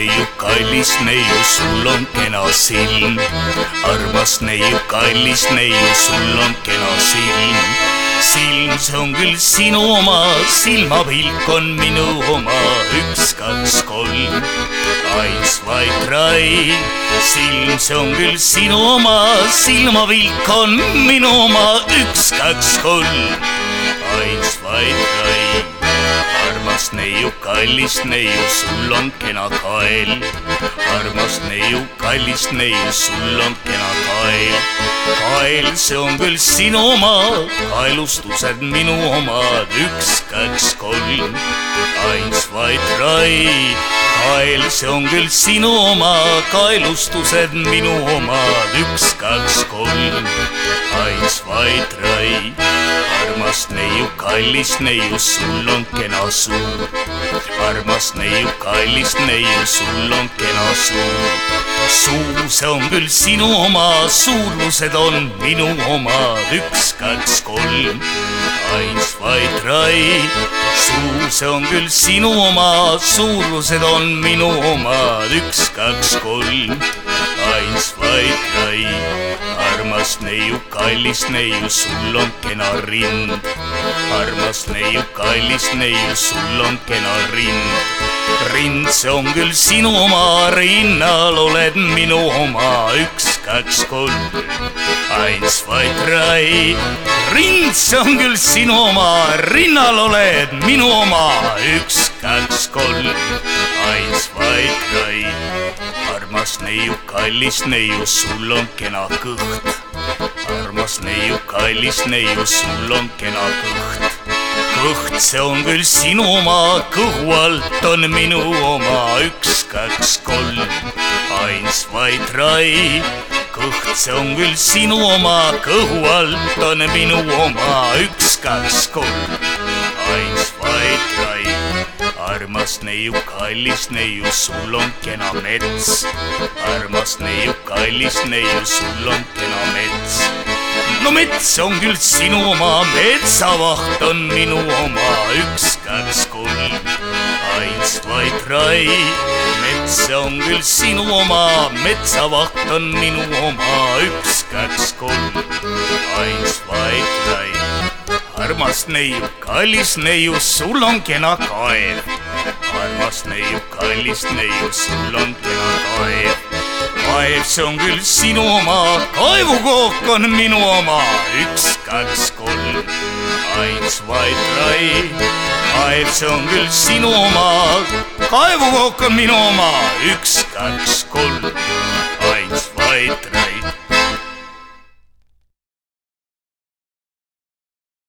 neiu, kallis neiu, sul on kena silm. armas neiu, kallis neiu, sul on kena silm. silm, see on küll sinu oma, silmapilk on minu oma, üks, kaks, kolm, eins, zwei, drei. silm, see on küll sinu oma, silmapilk on minu oma, üks, kaks, kolm, eins, zwei, drei armas neiu, kallis neiu, sul on kena kael. armas neiu, kallis neiu, sul on kena kael. kael, see on küll sinu oma, kaelustused minu omad, üks, kaks, kolm, eins, zwei, drei. kael, see on küll sinu oma, kaelustused minu omad, üks, kaks, kolm, eins, zwei, drei armas neiu, kallis neiu, sul on kena suu. armas neiu, kallis neiu, sul on kena suu. suu, see on küll sinu oma, suurused on minu omad, üks, kaks, kolm, eins, zwei, drei. suu, see on küll sinu oma, suurused on minu omad, üks, kaks, kolm, eins, zwei, drei armas neiu, kallis neiu, sul on kena rind. armas neiu, kallis neiu, sul on kena rind. rind, see on küll sinu oma, rinnal oled minu oma, üks, kaks, kolm, eins, zwei, drei. rind, see on küll sinu oma, rinnal oled minu oma, üks, kaks, kolm, eins, zwei, drei armas neiu, kallis neiu, sul on kena kõht. armas neiu, kallis neiu, sul on kena kõht. kõht, see on küll sinu oma, kõhu alt on minu oma, üks, kaks, kolm, eins, zwei, drei. kõht, see on küll sinu oma, kõhu alt on minu oma, üks, kaks, kolm, drei armas neiu, kallis neiu, sul on kena mets. armas neiu, kallis neiu, sul on kena mets. no mets on küll sinu oma, metsavaht on minu oma, üks, kaks, kolm, eins, zwei, drei. mets on küll sinu oma, metsavaht on minu oma, üks, kaks, kolm, eins, zwei, drei armas neiu, kallis neiu, sul on kena kaev. Armas neiu, kallis neiu, sul on kena kaev. kaev, see on küll sinu oma, kaevukook on minu oma, üks, kaks, kolm, eins, zwei, drei. kaev, see on küll sinu oma, kaevukook on minu oma, üks, kaks, kolm, eins, zwei, drei.